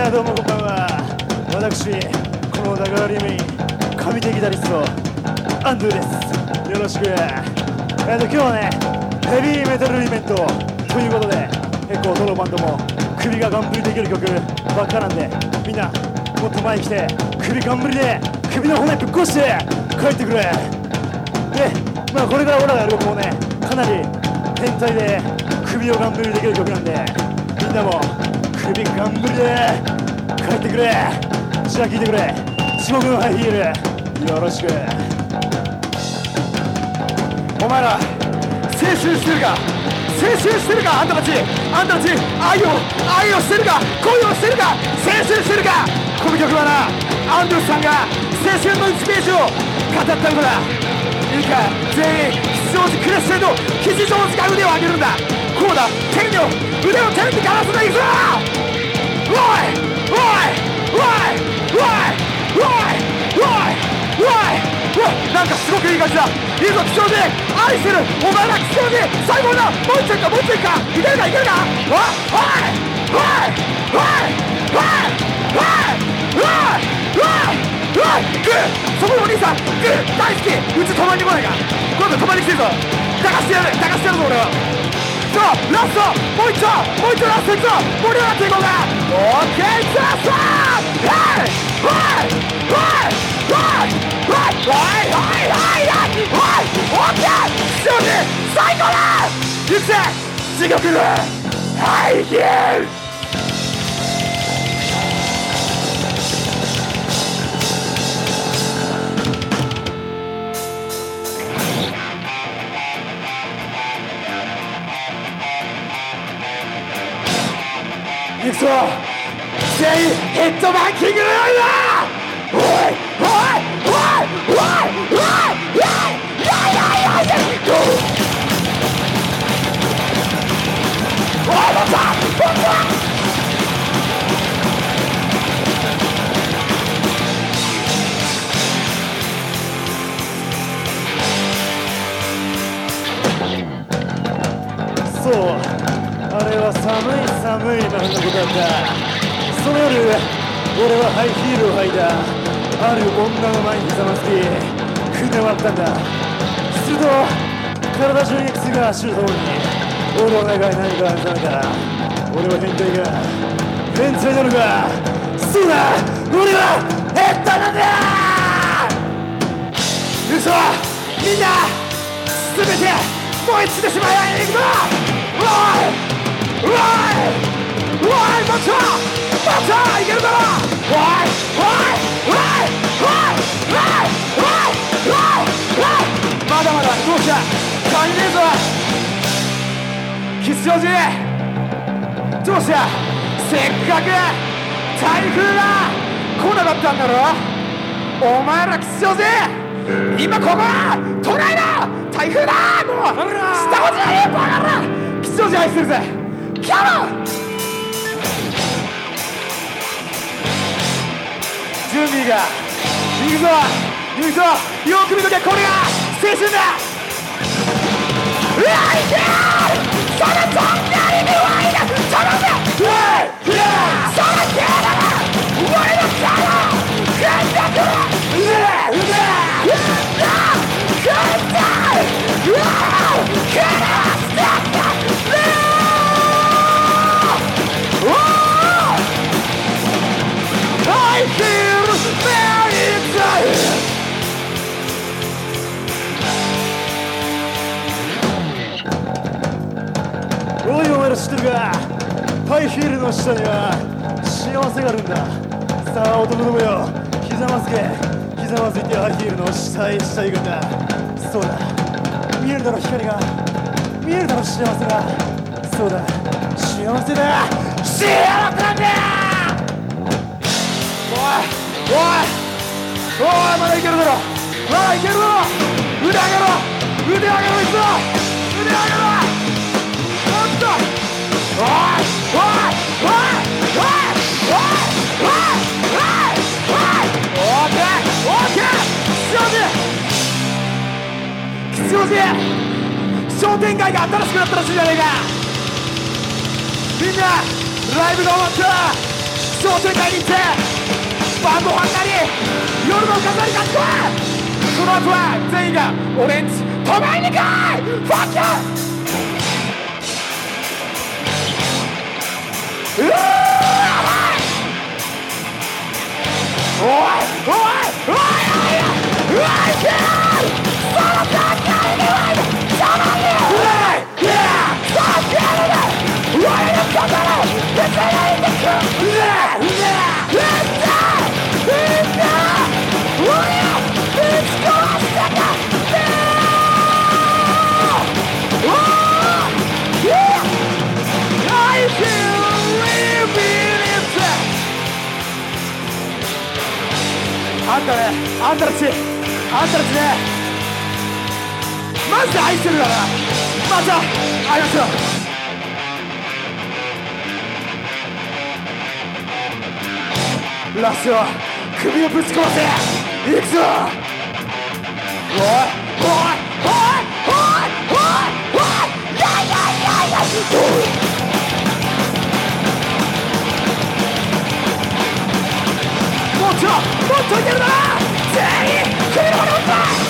などうもこんばんは。私このダガーリミ神的ギタリストアンドゥです。よろしく。えっと今日はねヘビーメタルイベントということで結構どのバンドも首がガンブリできる曲ばっかなんでみんなもっと前に来て首ガンブリで首の骨ぶっ壊して帰ってくれ。でまあこれから俺らがやる曲もねかなり変態で首をガンブリできる曲なんでみんなも首ガンブリで帰ってくれ。じゃあ聴いてくれ。地獄のハイヒール。よろしく。お前ら青春してるか？青春してるか？あんたたち。あんたたち愛を愛をしてるか？恋をしてるか？青春してるか？この曲はなアンドゥさんが青春の1ページを語った歌だ。いいか？全員吉祥寺クレッシェンド吉祥寺が腕を上げるんだ。こうだ。天女腕を天にかわすんだいくぞ！なんかすごくいい感じだ。いいぞ吉祥寺愛して。るお前ら吉祥寺最後だもう一回かもう一回かいけるかいけるかおいおいおいおいおいおいおいおいおいグーそこのお兄さんグー大好きうち泊まりに来ないか今度泊まりに来て。るぞ抱かして。やる抱かして。やるぞ俺はさあラストもう一丁もう一丁ラストいくぞ盛り上がっていこうかオッケーザーサーはいはいはいはいはいはいはいはいはいオッケー勝利最高だ行くぜ地獄のハイヒール行くぞ。全員ヘッドバンキングのようだおいおいおいおいおいおいおいおいおいおいおいもっともっとそうれは寒い寒い晩のことだ。ったその夜俺はハイヒールを履いたある女の前にひざまずき踏んで回ったんだすると体中に靴が走るともに俺の中に何かが目覚めた俺は変態が変態なのかそうだ俺は変態なんだ嘘はみんな全て燃え尽きてしまえないくぞ吉祥寺どうしたせっかく台風が来なかったんだろ？お前ら吉祥寺今ここは。都内の台風だ。もう。下落ちないよバカら吉祥寺愛するぜ。キャモン。準備が。行くぞ。行くぞ。よく見とけこれが青春だ。うわいけ Shut it down! おいお前ら知ってるかハイヒールの下には幸せがあるんだ。さあ男どもよ。ひざまずけひざまずいてハイヒールの下へ下へ行くんだ。そうだ。見えるだろ光が。見えるだろ幸せが。そうだ。幸せだ。幸せなんだ。おいおいおいまだいけるだろ。まだいけるだろ。腕上げろ。腕上げろいくぞ。腕上げろ。寺商店街が新しくなったらしいじゃねえか。みんなライブが終わった商店街に行って晩ご飯なり夜の飾り買ってその後は全員が俺んち泊まりに来いファッキュうわーやばいおいおいおいおいおいあんたね、あんたたち、あんたたちね、マジで愛してるから。また会いましょう。ラスは、首をぶち壊せ。いくぞ。おい。おい。おい。おい。おい。おい。やい。やい。やい。やもっともっとい。けるな全員首の骨折った